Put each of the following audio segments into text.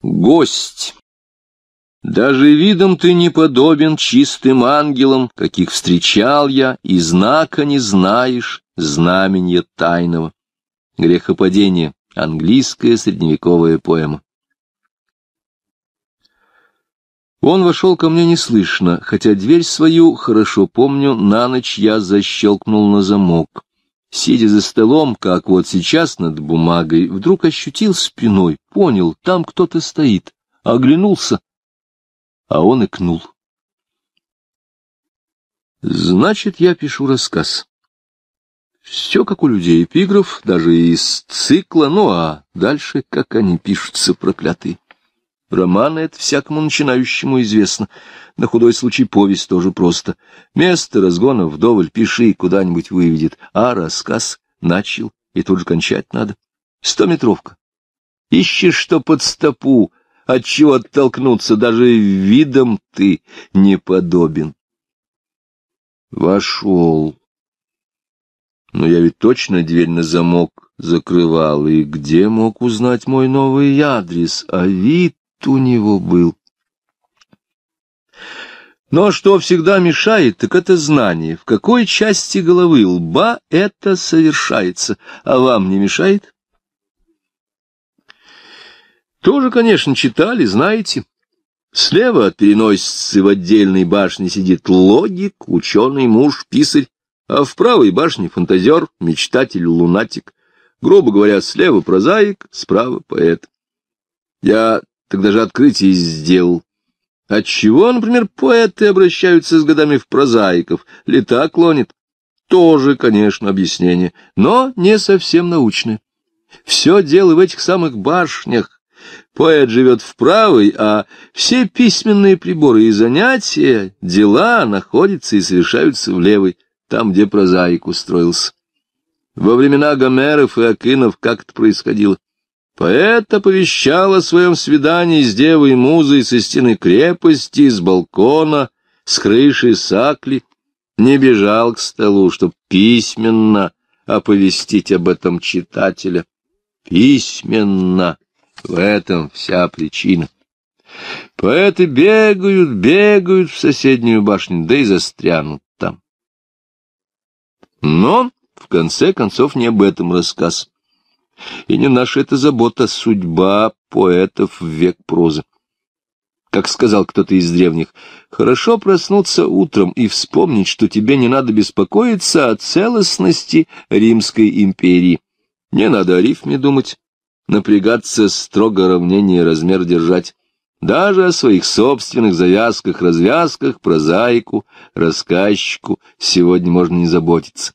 Гость. Даже видом ты не подобен чистым ангелам, каких встречал я, и знака не знаешь, знаменья тайного. Грехопадение. Английская средневековая поэма. Он вошел ко мне неслышно, хотя дверь свою, хорошо помню, на ночь я защелкнул на замок. Сидя за столом, как вот сейчас над бумагой, вдруг ощутил спиной, понял, там кто-то стоит, оглянулся, а он икнул. Значит, я пишу рассказ. Все как у людей, эпиграф, даже из цикла, ну а дальше, как они пишутся, проклятые. Романы — это всякому начинающему известно. На худой случай повесть тоже просто. Место разгона вдоволь пиши, куда-нибудь выведет. А рассказ начал, и тут же кончать надо. Стометровка. Ищешь, что под стопу, от чего оттолкнуться, даже видом ты не подобен. Вошел. Но я ведь точно дверь на замок закрывал, и где мог узнать мой новый адрес, а вид у него был. Но что всегда мешает, так это знание, в какой части головы лба это совершается, а вам не мешает? Тоже, конечно, читали, знаете. Слева от переносицы в отдельной башне сидит логик, ученый муж, писарь, а в правой башне фантазер, мечтатель, лунатик. Грубо говоря, слева прозаик, справа поэт. Я тогда же открытие сделал. Отчего, например, поэты обращаются с годами в прозаиков, лета клонит? Тоже, конечно, объяснение, но не совсем научное. Все дело в этих самых башнях. Поэт живет в правой, а все письменные приборы и занятия, дела находятся и совершаются в левой, там, где прозаик устроился. Во времена Гомеров и Акинов как это происходило? Поэт оповещал о своем свидании с девой музой со стены крепости, с балкона, с крыши сакли, не бежал к столу, чтоб письменно оповестить об этом читателя. Письменно. В этом вся причина. Поэты бегают, бегают в соседнюю башню, да и застрянут там. Но, в конце концов, не об этом рассказ. И не наша это забота, судьба поэтов в век прозы. Как сказал кто-то из древних, хорошо проснуться утром и вспомнить, что тебе не надо беспокоиться о целостности Римской империи. Не надо о рифме думать, напрягаться строго равнение размер держать. Даже о своих собственных завязках, развязках, прозаику, рассказчику сегодня можно не заботиться.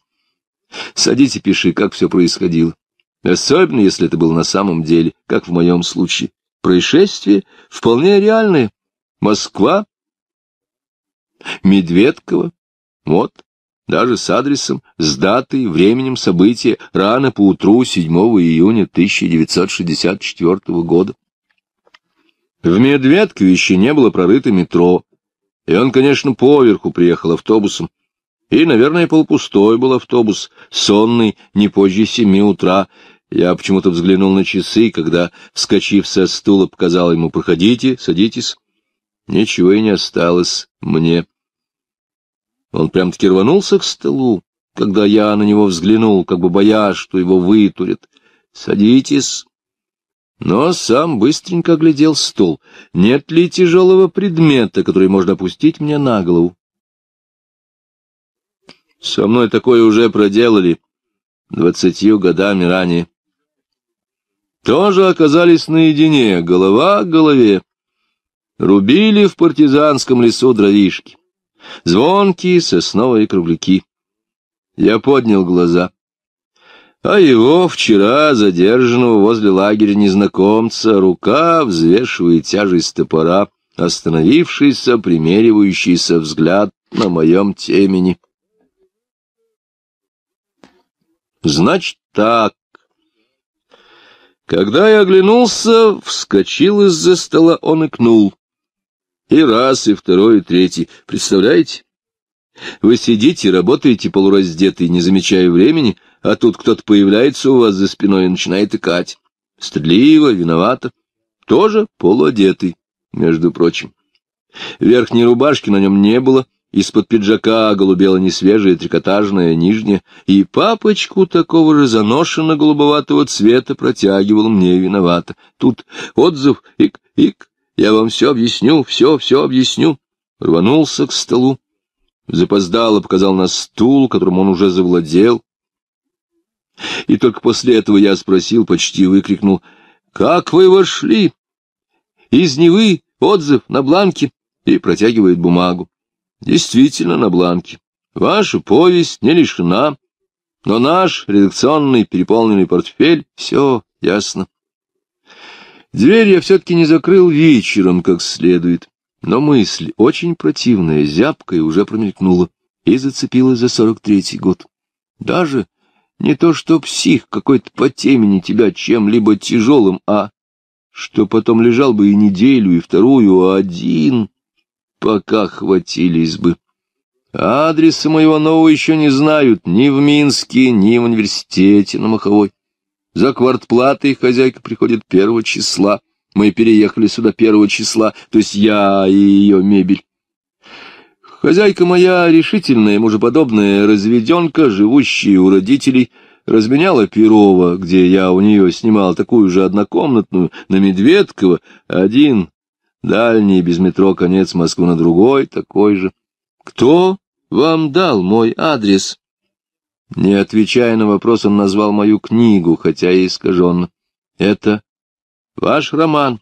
Садись и пиши, как все происходило. Особенно, если это было на самом деле, как в моем случае. Происшествие вполне реальное. Москва, Медведково, вот, даже с адресом, с датой, временем события, рано поутру 7 июня 1964 года. В Медведкове еще не было прорыто метро, и он, конечно, поверху приехал автобусом. И, наверное, полупустой был автобус, сонный, не позже семи утра, я почему-то взглянул на часы, когда, вскочив со стула, показал ему «Проходите, садитесь». Ничего и не осталось мне. Он прям-таки рванулся к столу, когда я на него взглянул, как бы боясь, что его вытурят. «Садитесь». Но сам быстренько оглядел стол. Нет ли тяжелого предмета, который можно опустить мне на голову? Со мной такое уже проделали двадцатью годами ранее тоже оказались наедине, голова к голове. Рубили в партизанском лесу дровишки. Звонкие сосновые кругляки. Я поднял глаза. А его вчера задержанного возле лагеря незнакомца рука взвешивает тяжесть топора, остановившийся, примеривающийся взгляд на моем темени. Значит так, когда я оглянулся, вскочил из-за стола, он икнул. И раз, и второй, и третий. Представляете? Вы сидите, работаете полураздетый, не замечая времени, а тут кто-то появляется у вас за спиной и начинает икать. Стыдливо, виновато. тоже полуодетый, между прочим. Верхней рубашки на нем не было, из-под пиджака голубела несвежая трикотажная нижняя, и папочку такого же заношенно-голубоватого цвета протягивал мне виновато. Тут отзыв, ик, ик, я вам все объясню, все, все объясню. Рванулся к столу, запоздало показал на стул, которым он уже завладел. И только после этого я спросил, почти выкрикнул, «Как вы вошли?» «Из Невы отзыв на бланке» и протягивает бумагу. Действительно на бланке. Ваша повесть не лишена, но наш редакционный переполненный портфель — все ясно. Дверь я все-таки не закрыл вечером как следует, но мысль, очень противная, зябкая, уже промелькнула и зацепилась за сорок третий год. Даже не то, что псих какой-то по темени тебя чем-либо тяжелым, а что потом лежал бы и неделю, и вторую, а один пока хватились бы. Адреса моего нового еще не знают ни в Минске, ни в университете на Маховой. За квартплатой хозяйка приходит первого числа. Мы переехали сюда первого числа, то есть я и ее мебель. Хозяйка моя решительная, мужеподобная разведенка, живущая у родителей, разменяла Перова, где я у нее снимал такую же однокомнатную, на Медведково, один Дальний, без метро, конец Москвы на другой, такой же. Кто вам дал мой адрес? Не отвечая на вопрос, он назвал мою книгу, хотя и искаженно. Это ваш роман.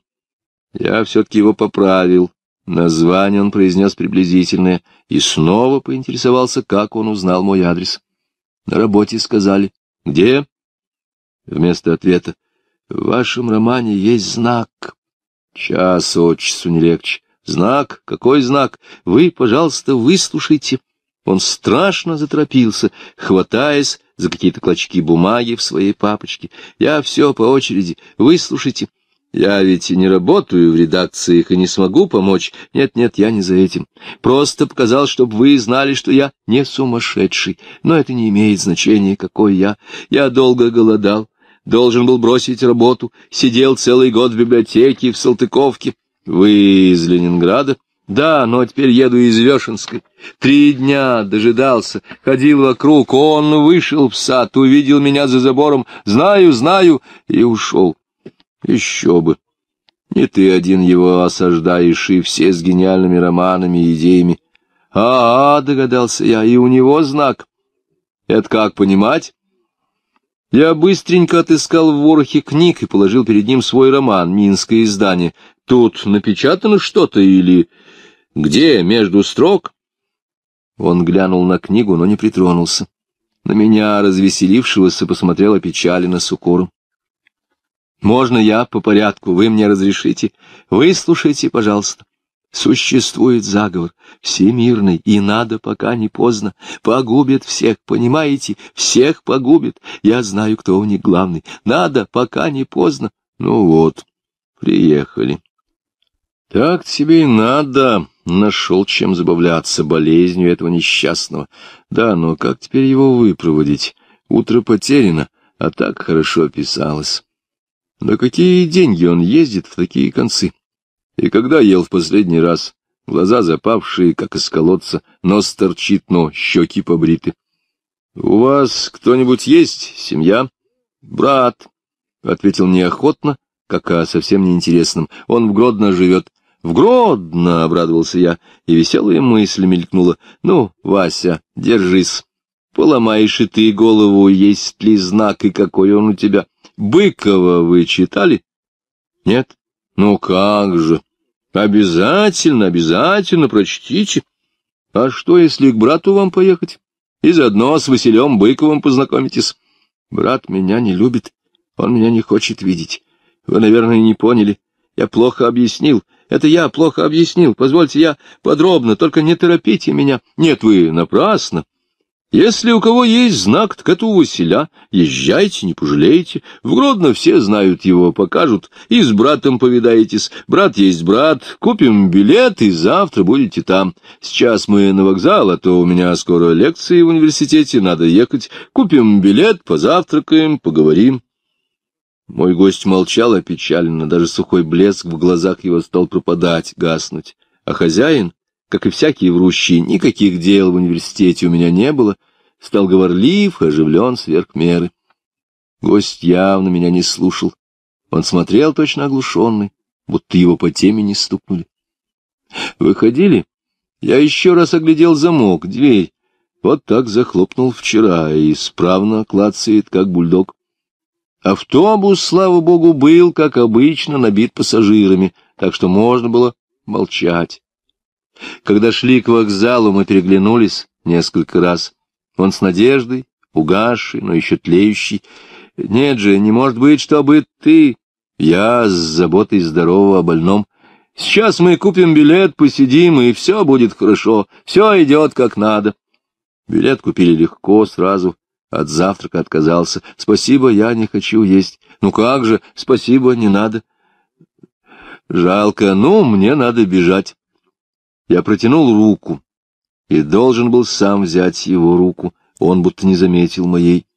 Я все-таки его поправил. Название он произнес приблизительное и снова поинтересовался, как он узнал мой адрес. На работе сказали. Где? Вместо ответа. В вашем романе есть знак. Час от часу не легче. Знак? Какой знак? Вы, пожалуйста, выслушайте. Он страшно заторопился, хватаясь за какие-то клочки бумаги в своей папочке. Я все по очереди. Выслушайте. Я ведь не работаю в редакциях и не смогу помочь. Нет-нет, я не за этим. Просто показал, чтобы вы знали, что я не сумасшедший. Но это не имеет значения, какой я. Я долго голодал должен был бросить работу, сидел целый год в библиотеке в Салтыковке. Вы из Ленинграда? Да, но теперь еду из Вешенской. Три дня дожидался, ходил вокруг, он вышел в сад, увидел меня за забором, знаю, знаю, и ушел. Еще бы. Не ты один его осаждаешь, и все с гениальными романами и идеями. А, -а, догадался я, и у него знак. Это как понимать? Я быстренько отыскал в ворохе книг и положил перед ним свой роман «Минское издание». Тут напечатано что-то или... Где, между строк? Он глянул на книгу, но не притронулся. На меня, развеселившегося, посмотрела печалина с укором. «Можно я по порядку? Вы мне разрешите? Выслушайте, пожалуйста. Существует заговор, всемирный, и надо, пока не поздно. Погубит всех, понимаете? Всех погубит. Я знаю, кто у них главный. Надо, пока не поздно. Ну вот, приехали. Так тебе и надо. Нашел чем забавляться болезнью этого несчастного. Да, но как теперь его выпроводить? Утро потеряно, а так хорошо писалось. Да какие деньги он ездит в такие концы? И когда ел в последний раз, глаза запавшие, как из колодца, нос торчит, но щеки побриты. — У вас кто-нибудь есть? Семья? — Брат, — ответил неохотно, как о совсем неинтересном. — Он в Гродно живет. — В Гродно! — обрадовался я, и веселая мысль мелькнула. — Ну, Вася, держись. Поломаешь и ты голову, есть ли знак и какой он у тебя. Быкова вы читали? — Нет? — Ну как же! Обязательно, обязательно прочтите. А что, если к брату вам поехать? И заодно с Василем Быковым познакомитесь. Брат меня не любит, он меня не хочет видеть. Вы, наверное, не поняли. Я плохо объяснил. Это я плохо объяснил. Позвольте, я подробно, только не торопите меня. Нет, вы напрасно. Если у кого есть знак, так это у Василя. Езжайте, не пожалеете. В Гродно все знают его, покажут. И с братом повидаетесь. Брат есть брат. Купим билет, и завтра будете там. Сейчас мы на вокзал, а то у меня скоро лекции в университете, надо ехать. Купим билет, позавтракаем, поговорим. Мой гость молчал опечаленно, даже сухой блеск в глазах его стал пропадать, гаснуть. А хозяин, как и всякие врущие, никаких дел в университете у меня не было, стал говорлив, оживлен сверх меры. Гость явно меня не слушал. Он смотрел точно оглушенный, будто его по теме не стукнули. Выходили? Я еще раз оглядел замок, дверь. Вот так захлопнул вчера и исправно клацает, как бульдог. Автобус, слава богу, был, как обычно, набит пассажирами, так что можно было молчать. Когда шли к вокзалу, мы переглянулись несколько раз. Он с надеждой, угасший, но еще тлеющий. Нет же, не может быть, чтобы ты... Я с заботой здорового о больном. Сейчас мы купим билет, посидим, и все будет хорошо. Все идет как надо. Билет купили легко, сразу. От завтрака отказался. Спасибо, я не хочу есть. Ну как же, спасибо, не надо. Жалко, ну, мне надо бежать. Я протянул руку и должен был сам взять его руку. Он будто не заметил моей.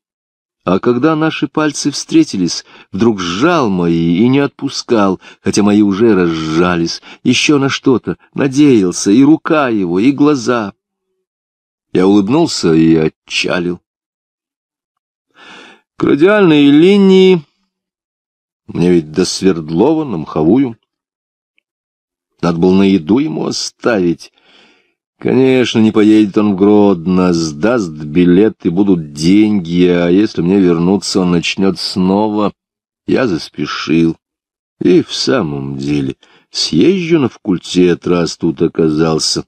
А когда наши пальцы встретились, вдруг сжал мои и не отпускал, хотя мои уже разжались, еще на что-то, надеялся, и рука его, и глаза. Я улыбнулся и отчалил. К радиальной линии, мне ведь до Свердлова на Мховую, надо было на еду ему оставить. Конечно, не поедет он в Гродно, сдаст билет и будут деньги, а если мне вернуться, он начнет снова. Я заспешил. И в самом деле, съезжу на факультет, раз тут оказался.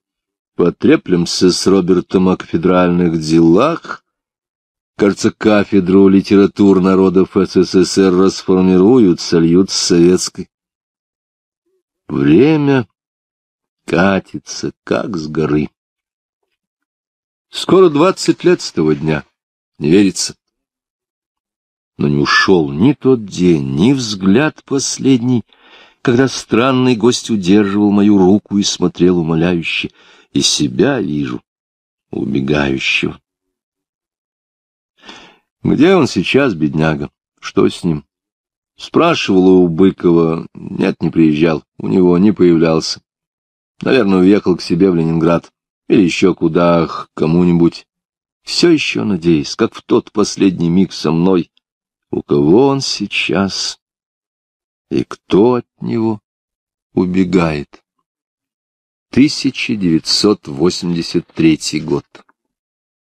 Потреплемся с Робертом о кафедральных делах. Кажется, кафедру литератур народов СССР расформируют, сольют с советской. Время катится, как с горы. Скоро двадцать лет с того дня, не верится. Но не ушел ни тот день, ни взгляд последний, когда странный гость удерживал мою руку и смотрел умоляюще, и себя вижу, убегающего. Где он сейчас, бедняга? Что с ним? Спрашивала у Быкова. Нет, не приезжал. У него не появлялся. Наверное, уехал к себе в Ленинград. Или еще куда, к кому-нибудь. Все еще надеюсь, как в тот последний миг со мной. У кого он сейчас? И кто от него убегает? 1983 год.